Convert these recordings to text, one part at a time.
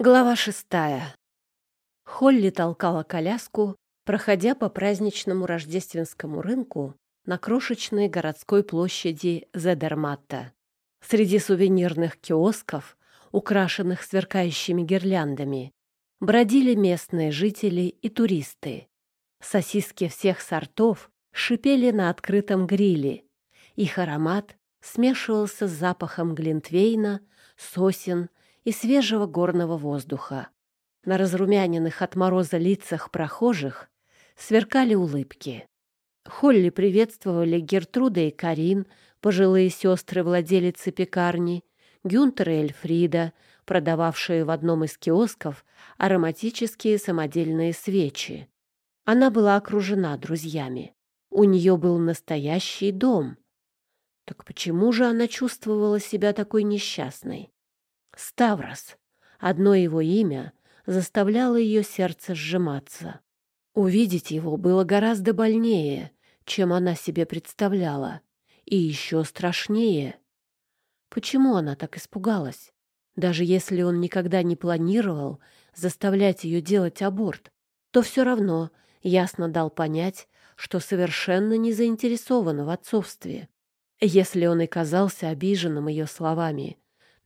Глава шестая. Холли толкала коляску, проходя по праздничному рождественскому рынку на крошечной городской площади Зедерматта. Среди сувенирных киосков, украшенных сверкающими гирляндами, бродили местные жители и туристы. Сосиски всех сортов шипели на открытом гриле. Их аромат смешивался с запахом глинтвейна, сосен и свежего горного воздуха. На разрумяненных от мороза лицах прохожих сверкали улыбки. Холли приветствовали Гертруда и Карин, пожилые сестры-владелицы пекарни, Гюнтер и Эльфрида, продававшие в одном из киосков ароматические самодельные свечи. Она была окружена друзьями. У нее был настоящий дом. Так почему же она чувствовала себя такой несчастной? Ставрос. Одно его имя заставляло ее сердце сжиматься. Увидеть его было гораздо больнее, чем она себе представляла, и еще страшнее. Почему она так испугалась? Даже если он никогда не планировал заставлять ее делать аборт, то все равно ясно дал понять, что совершенно не заинтересован в отцовстве. Если он и казался обиженным ее словами,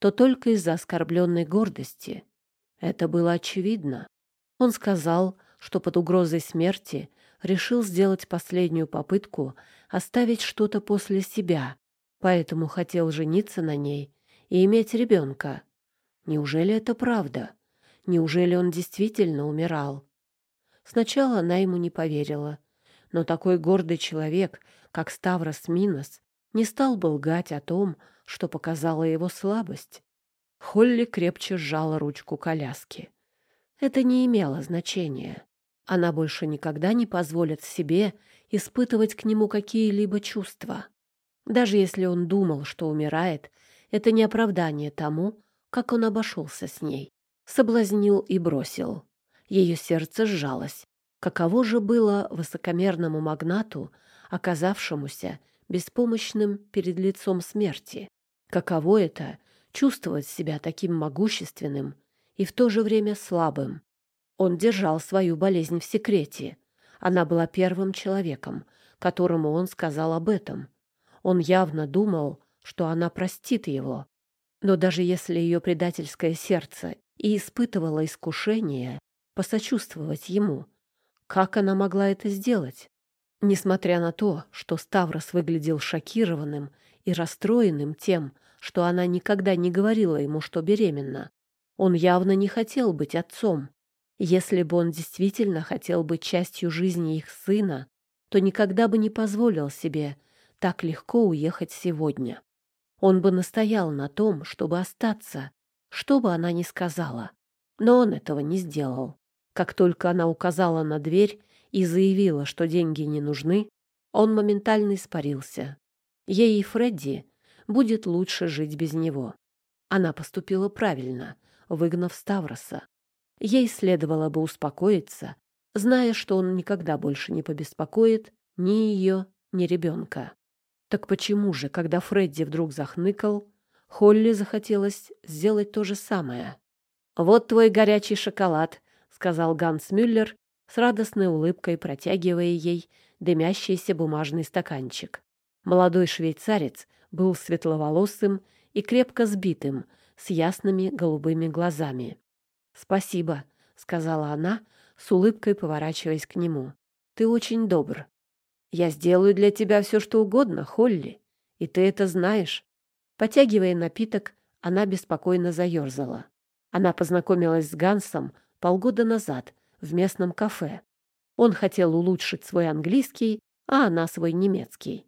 то только из-за оскорбленной гордости. Это было очевидно. Он сказал, что под угрозой смерти решил сделать последнюю попытку оставить что-то после себя, поэтому хотел жениться на ней и иметь ребенка. Неужели это правда? Неужели он действительно умирал? Сначала она ему не поверила, но такой гордый человек, как Ставрос Минос, не стал бы лгать о том, что показала его слабость. Холли крепче сжала ручку коляски. Это не имело значения. Она больше никогда не позволит себе испытывать к нему какие-либо чувства. Даже если он думал, что умирает, это не оправдание тому, как он обошелся с ней. Соблазнил и бросил. Ее сердце сжалось. Каково же было высокомерному магнату, оказавшемуся беспомощным перед лицом смерти? Каково это — чувствовать себя таким могущественным и в то же время слабым? Он держал свою болезнь в секрете. Она была первым человеком, которому он сказал об этом. Он явно думал, что она простит его. Но даже если ее предательское сердце и испытывало искушение посочувствовать ему, как она могла это сделать? Несмотря на то, что Ставрос выглядел шокированным и расстроенным тем, что она никогда не говорила ему, что беременна, он явно не хотел быть отцом. Если бы он действительно хотел быть частью жизни их сына, то никогда бы не позволил себе так легко уехать сегодня. Он бы настоял на том, чтобы остаться, что бы она ни сказала. Но он этого не сделал. Как только она указала на дверь и заявила, что деньги не нужны, он моментально испарился. Ей и Фредди будет лучше жить без него. Она поступила правильно, выгнав Ставроса. Ей следовало бы успокоиться, зная, что он никогда больше не побеспокоит ни ее, ни ребенка. Так почему же, когда Фредди вдруг захныкал, Холли захотелось сделать то же самое? «Вот твой горячий шоколад», — сказал Ганс Мюллер с радостной улыбкой, протягивая ей дымящийся бумажный стаканчик. Молодой швейцарец был светловолосым и крепко сбитым, с ясными голубыми глазами. «Спасибо», — сказала она, с улыбкой поворачиваясь к нему. «Ты очень добр. Я сделаю для тебя все, что угодно, Холли, и ты это знаешь». Потягивая напиток, она беспокойно заерзала. Она познакомилась с Гансом полгода назад в местном кафе. Он хотел улучшить свой английский, а она свой немецкий.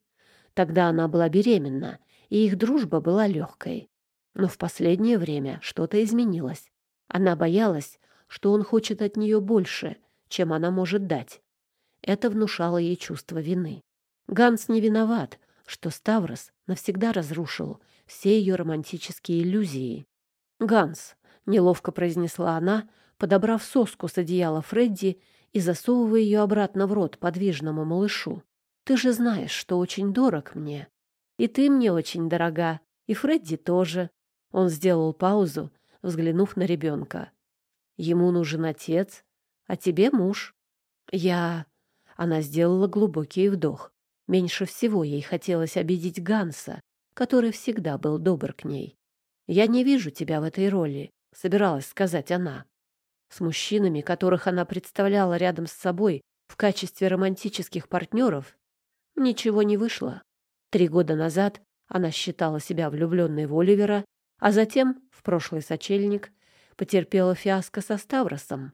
Тогда она была беременна, и их дружба была легкой. Но в последнее время что-то изменилось. Она боялась, что он хочет от нее больше, чем она может дать. Это внушало ей чувство вины. Ганс не виноват, что Ставрос навсегда разрушил все ее романтические иллюзии. «Ганс», — неловко произнесла она, подобрав соску с одеяла Фредди и засовывая ее обратно в рот подвижному малышу. Ты же знаешь, что очень дорог мне. И ты мне очень дорога, и Фредди тоже. Он сделал паузу, взглянув на ребенка. Ему нужен отец, а тебе муж. Я... Она сделала глубокий вдох. Меньше всего ей хотелось обидеть Ганса, который всегда был добр к ней. «Я не вижу тебя в этой роли», — собиралась сказать она. С мужчинами, которых она представляла рядом с собой в качестве романтических партнеров, ничего не вышло. Три года назад она считала себя влюбленной в Оливера, а затем, в прошлый сочельник, потерпела фиаско со Ставросом.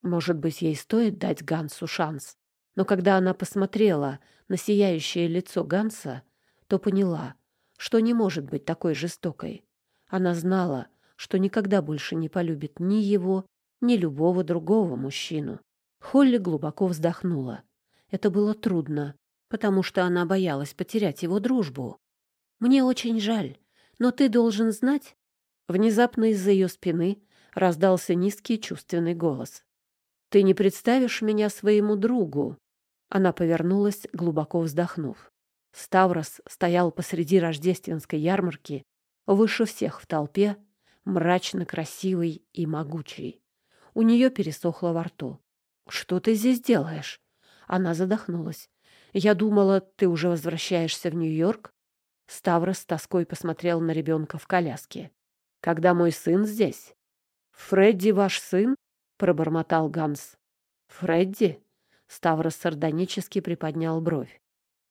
Может быть, ей стоит дать Гансу шанс. Но когда она посмотрела на сияющее лицо Ганса, то поняла, что не может быть такой жестокой. Она знала, что никогда больше не полюбит ни его, ни любого другого мужчину. Холли глубоко вздохнула. Это было трудно, потому что она боялась потерять его дружбу. «Мне очень жаль, но ты должен знать...» Внезапно из-за ее спины раздался низкий чувственный голос. «Ты не представишь меня своему другу?» Она повернулась, глубоко вздохнув. Ставрос стоял посреди рождественской ярмарки, выше всех в толпе, мрачно красивый и могучий. У нее пересохло во рту. «Что ты здесь делаешь?» Она задохнулась. «Я думала, ты уже возвращаешься в Нью-Йорк?» Ставрос с тоской посмотрел на ребенка в коляске. «Когда мой сын здесь?» «Фредди ваш сын?» — пробормотал Ганс. «Фредди?» Ставрос сардонически приподнял бровь.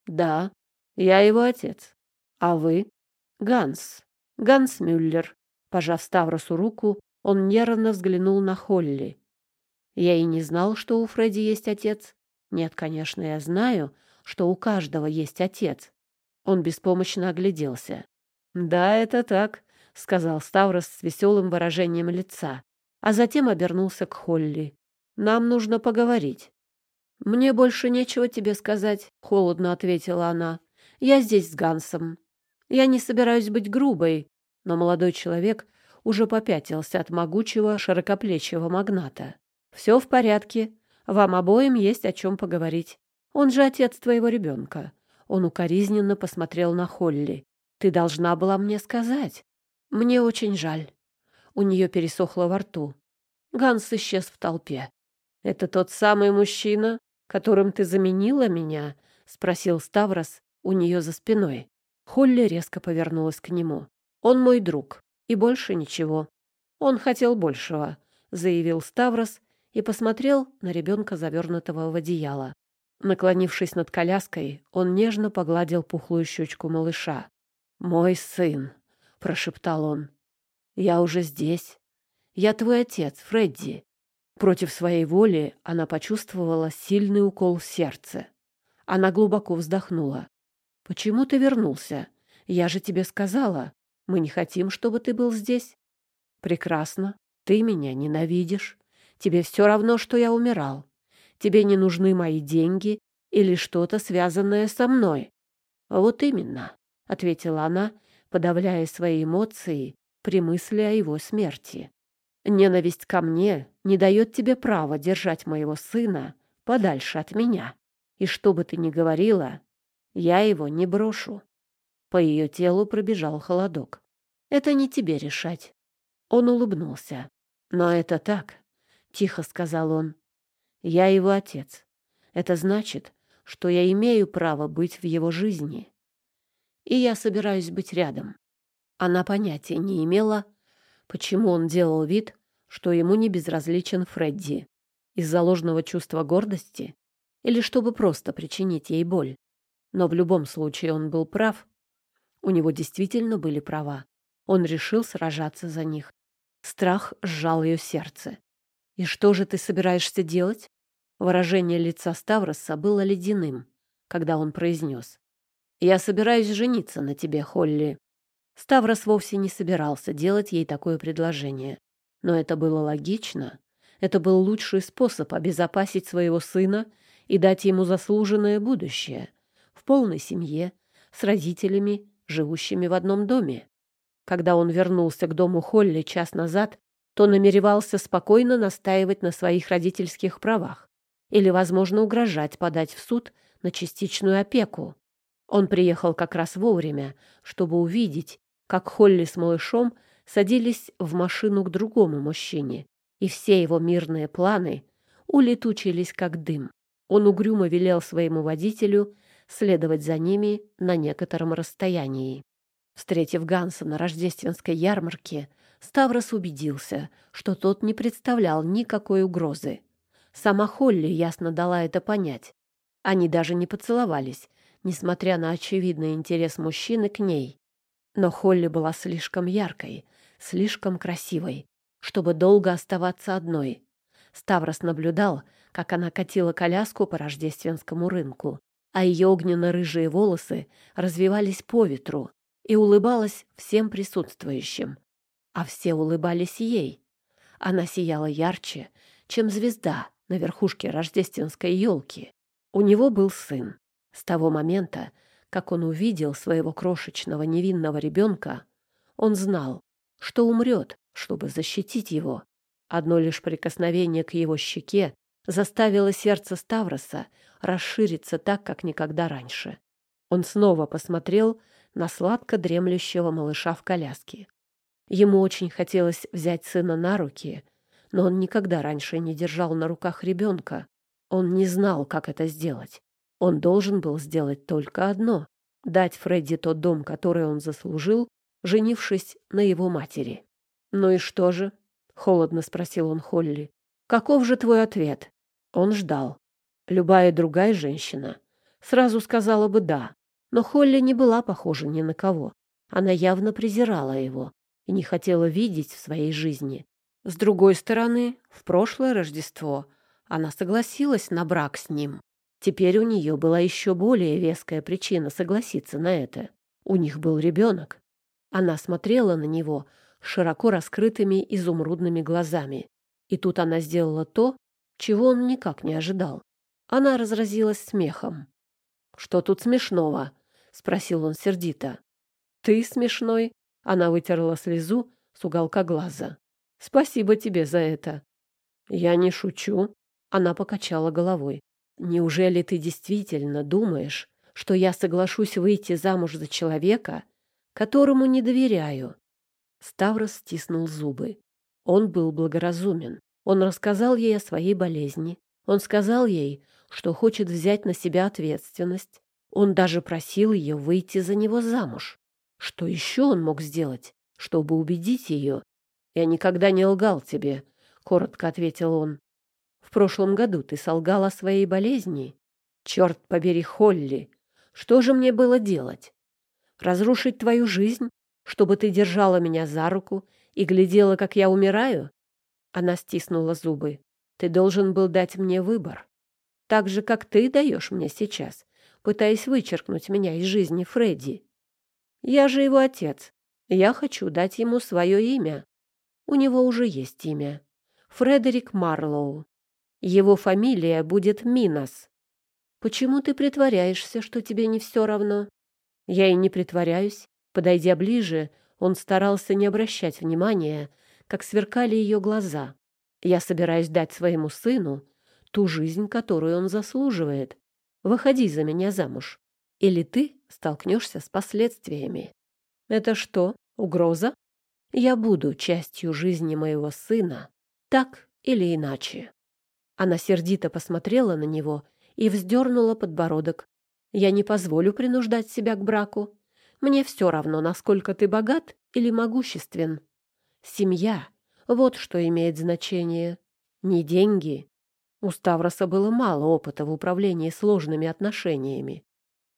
«Да, я его отец. А вы?» «Ганс. Ганс Мюллер». Пожав Ставросу руку, он нервно взглянул на Холли. «Я и не знал, что у Фредди есть отец. Нет, конечно, я знаю, что у каждого есть отец». Он беспомощно огляделся. «Да, это так», — сказал Ставрос с веселым выражением лица, а затем обернулся к Холли. «Нам нужно поговорить». «Мне больше нечего тебе сказать», — холодно ответила она. «Я здесь с Гансом. Я не собираюсь быть грубой». Но молодой человек уже попятился от могучего широкоплечего магната. «Все в порядке. Вам обоим есть о чем поговорить. Он же отец твоего ребенка». Он укоризненно посмотрел на Холли. «Ты должна была мне сказать. Мне очень жаль». У нее пересохло во рту. Ганс исчез в толпе. «Это тот самый мужчина, которым ты заменила меня?» — спросил Ставрос у нее за спиной. Холли резко повернулась к нему. «Он мой друг, и больше ничего». «Он хотел большего», — заявил Ставрос и посмотрел на ребенка, завернутого в одеяло. Наклонившись над коляской, он нежно погладил пухлую щечку малыша. «Мой сын», — прошептал он, — «я уже здесь. Я твой отец, Фредди. Против своей воли она почувствовала сильный укол в сердце. Она глубоко вздохнула. «Почему ты вернулся? Я же тебе сказала. Мы не хотим, чтобы ты был здесь». «Прекрасно. Ты меня ненавидишь. Тебе все равно, что я умирал. Тебе не нужны мои деньги или что-то, связанное со мной». «Вот именно», — ответила она, подавляя свои эмоции при мысли о его смерти. Ненависть ко мне не дает тебе права держать моего сына подальше от меня. И что бы ты ни говорила, я его не брошу. По ее телу пробежал холодок. Это не тебе решать. Он улыбнулся. Но это так, тихо сказал он. Я его отец. Это значит, что я имею право быть в его жизни. И я собираюсь быть рядом. Она понятия не имела, Почему он делал вид, что ему не безразличен Фредди? Из-за ложного чувства гордости? Или чтобы просто причинить ей боль? Но в любом случае он был прав. У него действительно были права. Он решил сражаться за них. Страх сжал ее сердце. «И что же ты собираешься делать?» Выражение лица Ставроса было ледяным, когда он произнес. «Я собираюсь жениться на тебе, Холли. Ставрос вовсе не собирался делать ей такое предложение. Но это было логично. Это был лучший способ обезопасить своего сына и дать ему заслуженное будущее в полной семье, с родителями, живущими в одном доме. Когда он вернулся к дому Холли час назад, то намеревался спокойно настаивать на своих родительских правах или, возможно, угрожать подать в суд на частичную опеку. Он приехал как раз вовремя, чтобы увидеть, как Холли с малышом садились в машину к другому мужчине и все его мирные планы улетучились как дым. Он угрюмо велел своему водителю следовать за ними на некотором расстоянии. Встретив Ганса на рождественской ярмарке, Ставрос убедился, что тот не представлял никакой угрозы. Сама Холли ясно дала это понять. Они даже не поцеловались, несмотря на очевидный интерес мужчины к ней. Но Холли была слишком яркой, слишком красивой, чтобы долго оставаться одной. Ставрос наблюдал, как она катила коляску по рождественскому рынку, а ее огненно-рыжие волосы развивались по ветру и улыбалась всем присутствующим. А все улыбались ей. Она сияла ярче, чем звезда на верхушке рождественской елки. У него был сын. С того момента, как он увидел своего крошечного невинного ребенка, он знал, что умрет, чтобы защитить его. Одно лишь прикосновение к его щеке заставило сердце Ставроса расшириться так, как никогда раньше. Он снова посмотрел на сладко дремлющего малыша в коляске. Ему очень хотелось взять сына на руки, но он никогда раньше не держал на руках ребенка. Он не знал, как это сделать. Он должен был сделать только одно — дать Фредди тот дом, который он заслужил, женившись на его матери. «Ну и что же?» — холодно спросил он Холли. «Каков же твой ответ?» Он ждал. Любая другая женщина сразу сказала бы «да», но Холли не была похожа ни на кого. Она явно презирала его и не хотела видеть в своей жизни. С другой стороны, в прошлое Рождество она согласилась на брак с ним. Теперь у нее была еще более веская причина согласиться на это. У них был ребенок. Она смотрела на него широко раскрытыми изумрудными глазами. И тут она сделала то, чего он никак не ожидал. Она разразилась смехом. «Что тут смешного?» — спросил он сердито. «Ты смешной?» — она вытерла слезу с уголка глаза. «Спасибо тебе за это». «Я не шучу», — она покачала головой. Неужели ты действительно думаешь, что я соглашусь выйти замуж за человека, которому не доверяю?» Ставрос стиснул зубы. Он был благоразумен. Он рассказал ей о своей болезни. Он сказал ей, что хочет взять на себя ответственность. Он даже просил ее выйти за него замуж. Что еще он мог сделать, чтобы убедить ее? «Я никогда не лгал тебе», — коротко ответил он. В прошлом году ты солгал о своей болезни. Черт побери, Холли, что же мне было делать? Разрушить твою жизнь, чтобы ты держала меня за руку и глядела, как я умираю? Она стиснула зубы. Ты должен был дать мне выбор. Так же, как ты даешь мне сейчас, пытаясь вычеркнуть меня из жизни Фредди. Я же его отец. Я хочу дать ему свое имя. У него уже есть имя. Фредерик Марлоу. Его фамилия будет Минос. Почему ты притворяешься, что тебе не все равно? Я и не притворяюсь. Подойдя ближе, он старался не обращать внимания, как сверкали ее глаза. Я собираюсь дать своему сыну ту жизнь, которую он заслуживает. Выходи за меня замуж, или ты столкнешься с последствиями. Это что, угроза? Я буду частью жизни моего сына, так или иначе. Она сердито посмотрела на него и вздернула подбородок. «Я не позволю принуждать себя к браку. Мне все равно, насколько ты богат или могуществен. Семья — вот что имеет значение. Не деньги». У Ставроса было мало опыта в управлении сложными отношениями.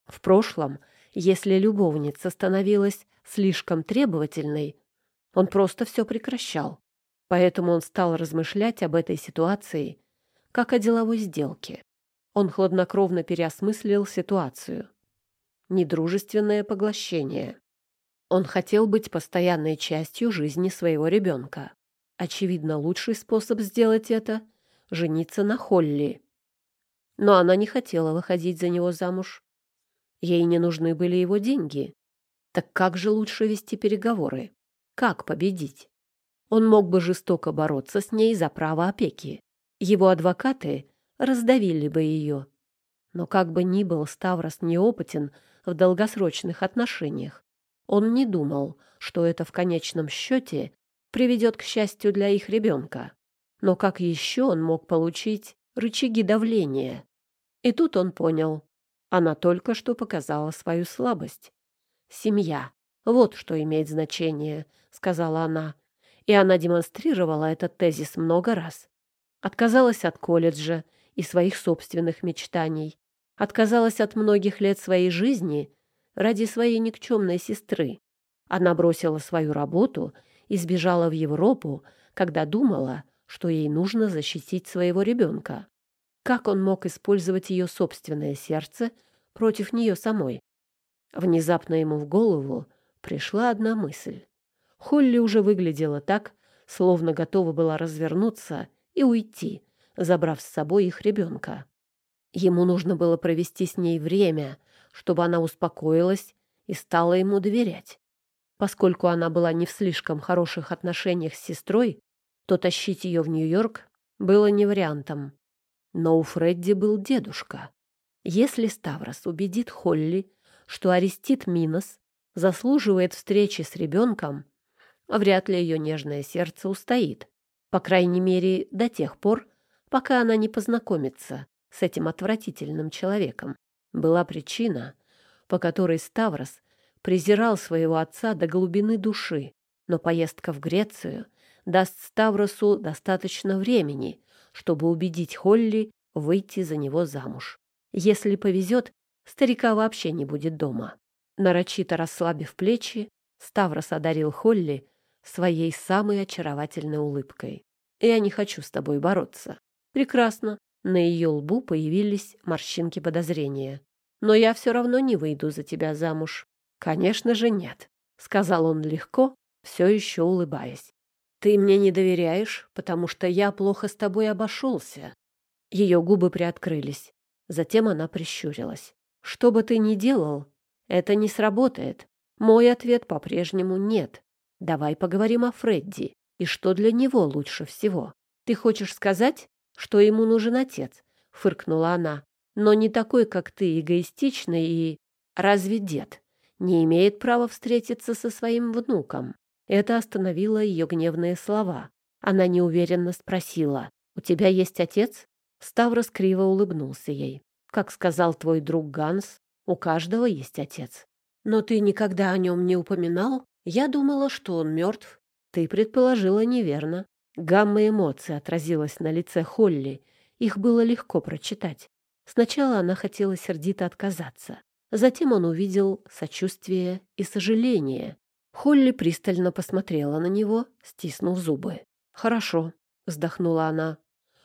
В прошлом, если любовница становилась слишком требовательной, он просто все прекращал. Поэтому он стал размышлять об этой ситуации как о деловой сделке. Он хладнокровно переосмыслил ситуацию. Недружественное поглощение. Он хотел быть постоянной частью жизни своего ребенка. Очевидно, лучший способ сделать это — жениться на Холли. Но она не хотела выходить за него замуж. Ей не нужны были его деньги. Так как же лучше вести переговоры? Как победить? Он мог бы жестоко бороться с ней за право опеки. Его адвокаты раздавили бы ее. Но как бы ни был Ставрос неопытен в долгосрочных отношениях, он не думал, что это в конечном счете приведет к счастью для их ребенка. Но как еще он мог получить рычаги давления? И тут он понял. Она только что показала свою слабость. «Семья. Вот что имеет значение», — сказала она. И она демонстрировала этот тезис много раз. Отказалась от колледжа и своих собственных мечтаний. Отказалась от многих лет своей жизни ради своей никчемной сестры. Она бросила свою работу и сбежала в Европу, когда думала, что ей нужно защитить своего ребенка. Как он мог использовать ее собственное сердце против нее самой? Внезапно ему в голову пришла одна мысль. Холли уже выглядела так, словно готова была развернуться и уйти, забрав с собой их ребенка. Ему нужно было провести с ней время, чтобы она успокоилась и стала ему доверять. Поскольку она была не в слишком хороших отношениях с сестрой, то тащить ее в Нью-Йорк было не вариантом. Но у Фредди был дедушка. Если Ставрос убедит Холли, что Арестит Минос заслуживает встречи с ребенком, вряд ли ее нежное сердце устоит. По крайней мере, до тех пор, пока она не познакомится с этим отвратительным человеком. Была причина, по которой Ставрос презирал своего отца до глубины души, но поездка в Грецию даст Ставросу достаточно времени, чтобы убедить Холли выйти за него замуж. Если повезет, старика вообще не будет дома. Нарочито расслабив плечи, Ставрос одарил Холли своей самой очаровательной улыбкой. «Я не хочу с тобой бороться». «Прекрасно». На ее лбу появились морщинки подозрения. «Но я все равно не выйду за тебя замуж». «Конечно же нет», — сказал он легко, все еще улыбаясь. «Ты мне не доверяешь, потому что я плохо с тобой обошелся». Ее губы приоткрылись. Затем она прищурилась. «Что бы ты ни делал, это не сработает. Мой ответ по-прежнему нет. Давай поговорим о Фредди и что для него лучше всего. Ты хочешь сказать, что ему нужен отец?» — фыркнула она. «Но не такой, как ты, эгоистичный и... Разве дед не имеет права встретиться со своим внуком?» Это остановило ее гневные слова. Она неуверенно спросила. «У тебя есть отец?» Ставрос криво улыбнулся ей. «Как сказал твой друг Ганс, у каждого есть отец. Но ты никогда о нем не упоминал? Я думала, что он мертв. Ты предположила неверно. Гамма эмоций отразилась на лице Холли. Их было легко прочитать. Сначала она хотела сердито отказаться. Затем он увидел сочувствие и сожаление. Холли пристально посмотрела на него, стиснув зубы. «Хорошо», — вздохнула она.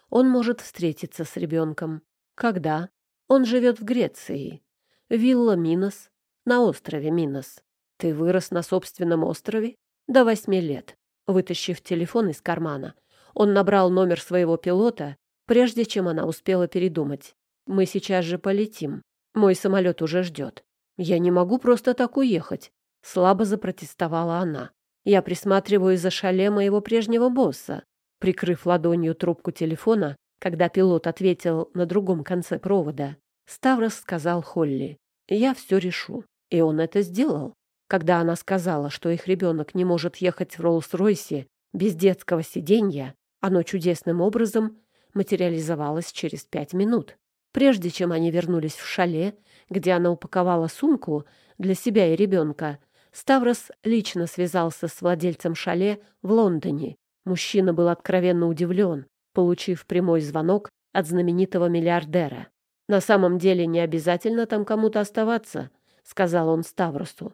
«Он может встретиться с ребенком. Когда? Он живет в Греции. Вилла Минос, на острове Минос. Ты вырос на собственном острове? До восьми лет. Вытащив телефон из кармана, он набрал номер своего пилота, прежде чем она успела передумать. «Мы сейчас же полетим. Мой самолет уже ждет. Я не могу просто так уехать», — слабо запротестовала она. «Я присматриваю за шале моего прежнего босса». Прикрыв ладонью трубку телефона, когда пилот ответил на другом конце провода, Ставрос сказал Холли, «Я все решу». И он это сделал. Когда она сказала, что их ребенок не может ехать в Роллс-Ройсе без детского сиденья, оно чудесным образом материализовалось через пять минут. Прежде чем они вернулись в шале, где она упаковала сумку для себя и ребенка, Ставрос лично связался с владельцем шале в Лондоне. Мужчина был откровенно удивлен, получив прямой звонок от знаменитого миллиардера. «На самом деле не обязательно там кому-то оставаться», — сказал он Ставросу.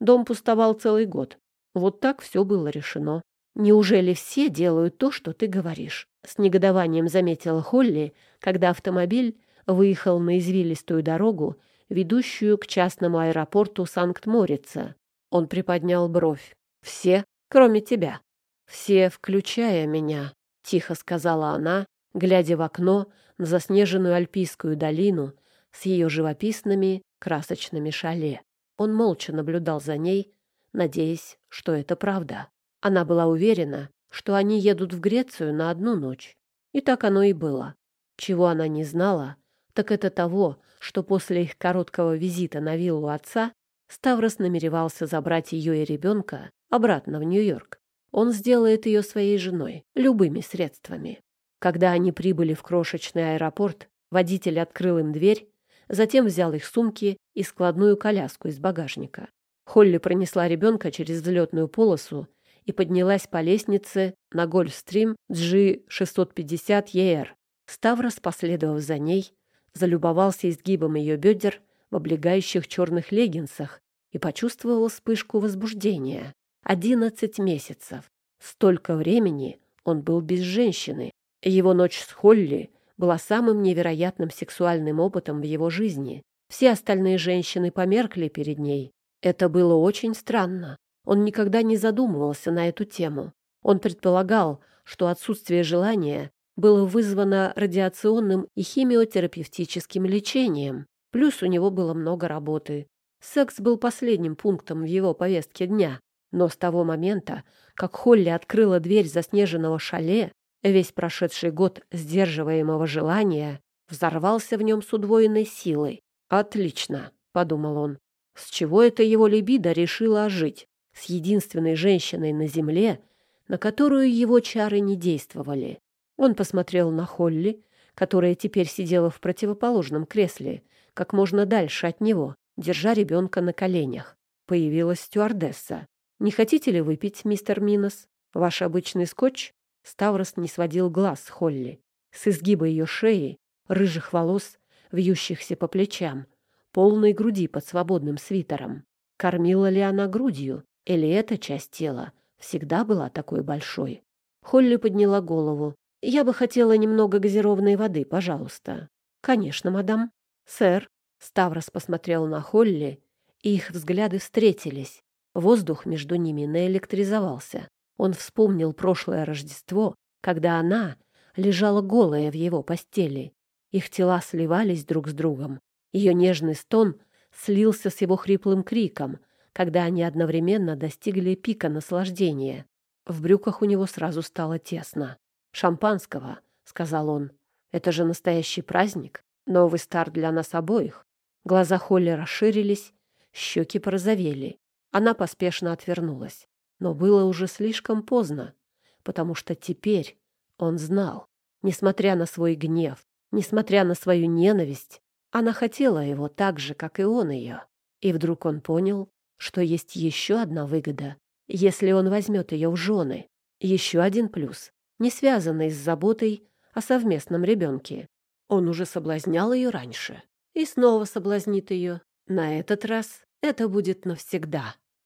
Дом пустовал целый год. Вот так все было решено. Неужели все делают то, что ты говоришь? С негодованием заметила Холли, когда автомобиль выехал на извилистую дорогу, ведущую к частному аэропорту Санкт-Морица. Он приподнял бровь. «Все, кроме тебя. Все, включая меня», — тихо сказала она, глядя в окно на заснеженную Альпийскую долину с ее живописными красочными шале. Он молча наблюдал за ней, надеясь, что это правда. Она была уверена, что они едут в Грецию на одну ночь. И так оно и было. Чего она не знала, так это того, что после их короткого визита на виллу отца Ставрос намеревался забрать ее и ребенка обратно в Нью-Йорк. Он сделает ее своей женой, любыми средствами. Когда они прибыли в крошечный аэропорт, водитель открыл им дверь, затем взял их сумки и складную коляску из багажника. Холли пронесла ребенка через взлетную полосу и поднялась по лестнице на Гольфстрим G650ER. Ставрос, последовав за ней, залюбовался изгибом ее бедер в облегающих черных леггинсах и почувствовал вспышку возбуждения. Одиннадцать месяцев. Столько времени он был без женщины. Его ночь с Холли была самым невероятным сексуальным опытом в его жизни. Все остальные женщины померкли перед ней. Это было очень странно. Он никогда не задумывался на эту тему. Он предполагал, что отсутствие желания было вызвано радиационным и химиотерапевтическим лечением. Плюс у него было много работы. Секс был последним пунктом в его повестке дня. Но с того момента, как Холли открыла дверь заснеженного шале, весь прошедший год сдерживаемого желания взорвался в нем с удвоенной силой. «Отлично», — подумал он. «С чего это его либидо решила ожить? С единственной женщиной на земле, на которую его чары не действовали. Он посмотрел на Холли, которая теперь сидела в противоположном кресле, как можно дальше от него, держа ребенка на коленях. Появилась стюардесса. «Не хотите ли выпить, мистер Минос? Ваш обычный скотч?» Ставрос не сводил глаз с Холли. С изгиба ее шеи, рыжих волос, вьющихся по плечам, полной груди под свободным свитером. Кормила ли она грудью, или эта часть тела всегда была такой большой? Холли подняла голову, «Я бы хотела немного газированной воды, пожалуйста». «Конечно, мадам». «Сэр». Ставрос посмотрел на Холли, и их взгляды встретились. Воздух между ними наэлектризовался. Он вспомнил прошлое Рождество, когда она лежала голая в его постели. Их тела сливались друг с другом. Ее нежный стон слился с его хриплым криком, когда они одновременно достигли пика наслаждения. В брюках у него сразу стало тесно. «Шампанского», — сказал он. «Это же настоящий праздник. Новый старт для нас обоих». Глаза Холли расширились, щеки порозовели. Она поспешно отвернулась. Но было уже слишком поздно, потому что теперь он знал. Несмотря на свой гнев, несмотря на свою ненависть, она хотела его так же, как и он ее. И вдруг он понял, что есть еще одна выгода, если он возьмет ее в жены. Еще один плюс не связанной с заботой о совместном ребенке. Он уже соблазнял ее раньше и снова соблазнит ее. На этот раз это будет навсегда.